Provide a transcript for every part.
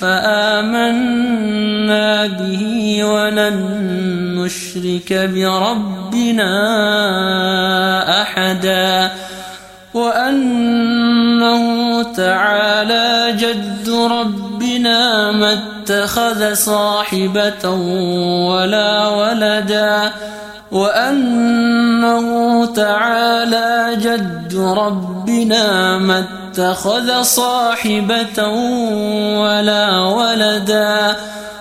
فآمنا به ولن نشرك بربنا أحدا وأنه تعالى جد ربنا ما اتخذ صاحبة ولا ولدا وأنه تعالى جد ربنا ما اتخذ صاحبة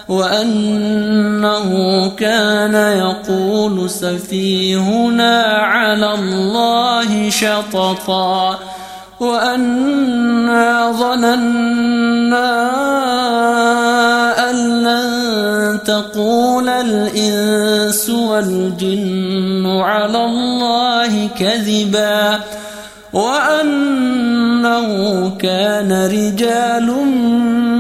وأنه كان يقول سفيهنا على الله شططا وأنا ظننا أن لن تقول الإنس والجن على الله كذبا وأنه كان رجال من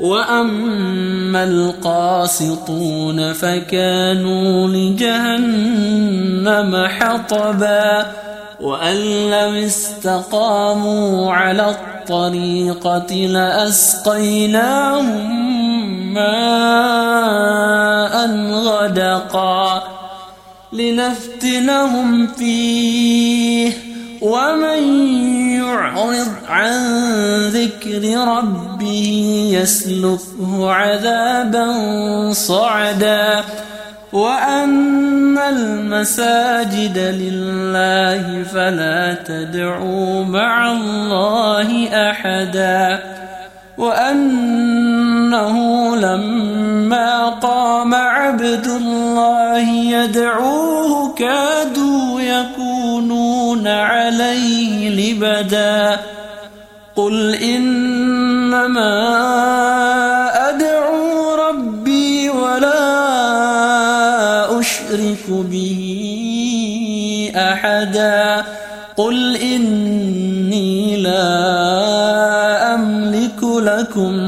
وأما القاسطون فكانوا لجهنم حطبا وأن لم استقاموا على الطريقة لأسقيناهم ماء غدقا لنفتنهم فيه ومن يعرض عن ذكر ربه يسلكه عذابا صعدا وأن المساجد لله فلا تدعوا مع الله أحدا وأنه لما قام عبد الله يدعوه يكونون عليه لبدا قل إنما أدعو ربي ولا أشرك به أحدا قل إني لا أملك لكم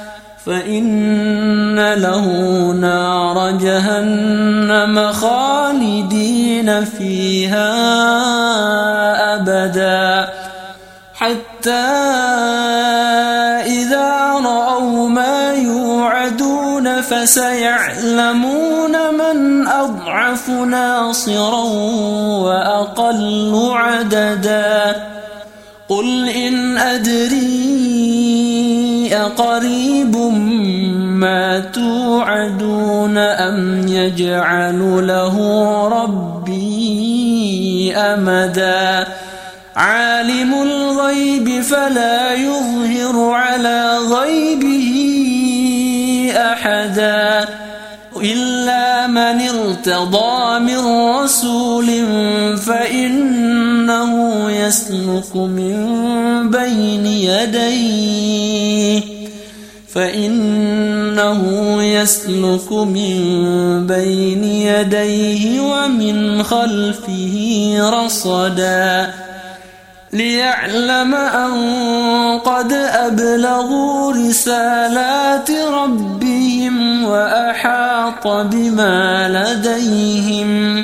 فإن له نار جهنم خالدين فيها أبدا. حتى إذا رأوا ما يوعدون فسيعلمون من أضعف ناصرا وأقل عددا. قل إن أدري أقريب ما توعدون أم يجعل له ربي أمدا؟ عالم الغيب فلا يظهر على غيبه أحدا. إلا من ارتضى من رسول فإنه يسلك من بين يديه. فإنه يسلك من بين يديه ومن خلفه رصدا ليعلم أن قد أبلغوا رسالات ربهم وأحاط بما لديهم